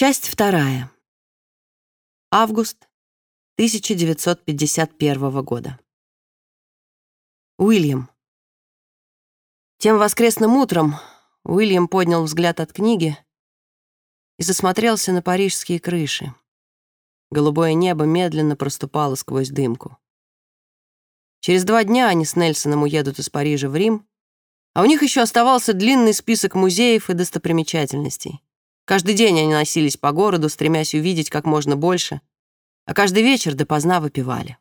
Часть вторая. Август 1951 года. Уильям. Тем воскресным утром Уильям поднял взгляд от книги и засмотрелся на парижские крыши. Голубое небо медленно проступало сквозь дымку. Через два дня они с Нельсоном уедут из Парижа в Рим, а у них еще оставался длинный список музеев и достопримечательностей. Каждый день они носились по городу, стремясь увидеть как можно больше, а каждый вечер допоздна выпивали.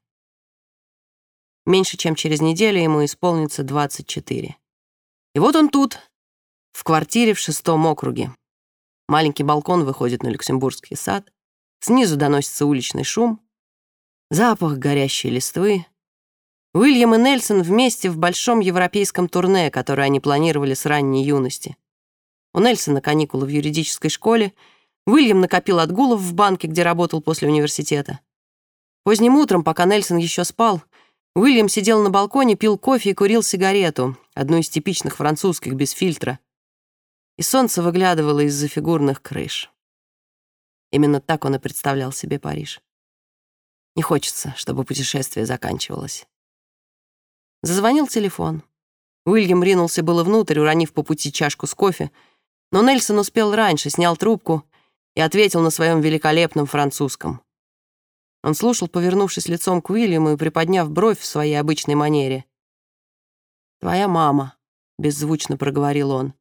Меньше чем через неделю ему исполнится 24. И вот он тут, в квартире в шестом округе. Маленький балкон выходит на Люксембургский сад, снизу доносится уличный шум, запах горящей листвы. Уильям и Нельсон вместе в большом европейском турне, которое они планировали с ранней юности. У Нельсона каникулы в юридической школе, Уильям накопил отгулов в банке, где работал после университета. Поздним утром, пока Нельсон еще спал, Уильям сидел на балконе, пил кофе и курил сигарету, одну из типичных французских, без фильтра. И солнце выглядывало из-за фигурных крыш. Именно так он и представлял себе Париж. Не хочется, чтобы путешествие заканчивалось. Зазвонил телефон. Уильям ринулся было внутрь, уронив по пути чашку с кофе, но Нельсон успел раньше, снял трубку и ответил на своем великолепном французском. Он слушал, повернувшись лицом к Уильяму и приподняв бровь в своей обычной манере. «Твоя мама», — беззвучно проговорил он.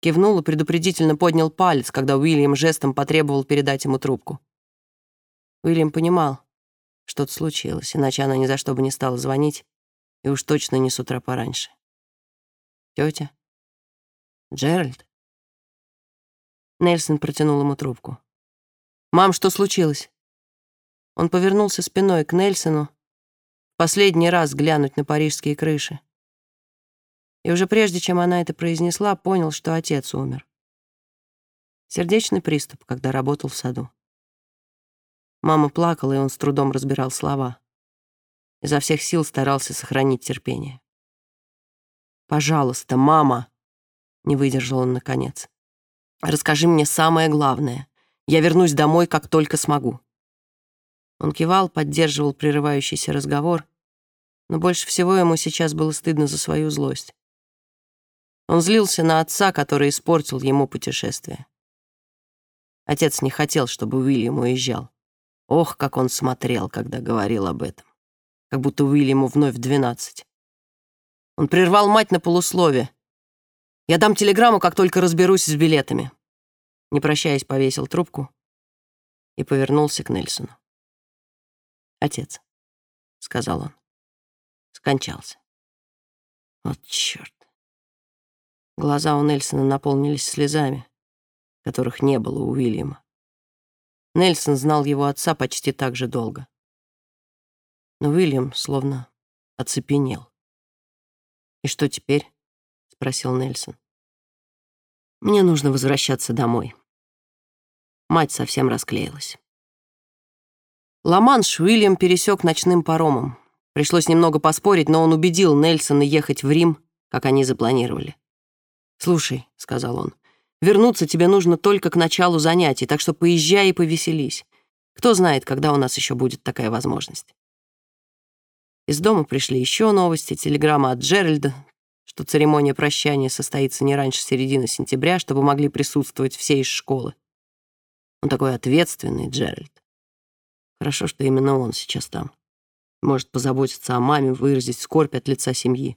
Кивнул и предупредительно поднял палец, когда Уильям жестом потребовал передать ему трубку. Уильям понимал, что-то случилось, иначе она ни за что бы не стала звонить, и уж точно не с утра пораньше. Тетя? Джеральд? Нельсон протянул ему трубку. «Мам, что случилось?» Он повернулся спиной к Нельсону, последний раз глянуть на парижские крыши. И уже прежде, чем она это произнесла, понял, что отец умер. Сердечный приступ, когда работал в саду. Мама плакала, и он с трудом разбирал слова. Изо всех сил старался сохранить терпение. «Пожалуйста, мама!» — не выдержал он наконец. Расскажи мне самое главное. Я вернусь домой, как только смогу». Он кивал, поддерживал прерывающийся разговор, но больше всего ему сейчас было стыдно за свою злость. Он злился на отца, который испортил ему путешествие. Отец не хотел, чтобы Уильям уезжал. Ох, как он смотрел, когда говорил об этом. Как будто Уильяму вновь двенадцать. Он прервал мать на полуслове, я дам телеграмму, как только разберусь с билетами». Не прощаясь, повесил трубку и повернулся к Нельсону. «Отец», — сказал он, — скончался. Вот черт. Глаза у Нельсона наполнились слезами, которых не было у Уильяма. Нельсон знал его отца почти так же долго. Но Уильям словно оцепенел. «И что теперь?» — спросил Нельсон. Мне нужно возвращаться домой. Мать совсем расклеилась. Ла-Манш Уильям пересек ночным паромом. Пришлось немного поспорить, но он убедил Нельсона ехать в Рим, как они запланировали. «Слушай», — сказал он, — «вернуться тебе нужно только к началу занятий, так что поезжай и повеселись. Кто знает, когда у нас еще будет такая возможность». Из дома пришли еще новости, телеграмма от Джеральда, что церемония прощания состоится не раньше середины сентября, чтобы могли присутствовать все из школы. Он такой ответственный, Джеральд. Хорошо, что именно он сейчас там. Может позаботиться о маме, выразить скорбь от лица семьи.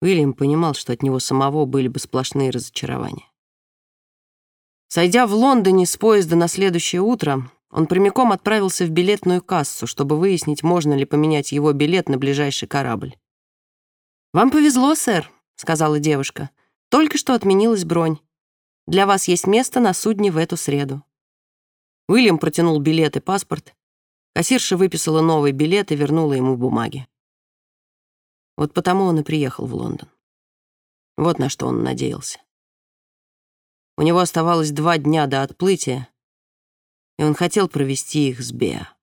Уильям понимал, что от него самого были бы сплошные разочарования. Сойдя в Лондоне с поезда на следующее утро, он прямиком отправился в билетную кассу, чтобы выяснить, можно ли поменять его билет на ближайший корабль. «Вам повезло, сэр», — сказала девушка. «Только что отменилась бронь. Для вас есть место на судне в эту среду». Уильям протянул билет и паспорт. Кассирша выписала новый билет и вернула ему бумаги. Вот потому он и приехал в Лондон. Вот на что он надеялся. У него оставалось два дня до отплытия, и он хотел провести их с Беа.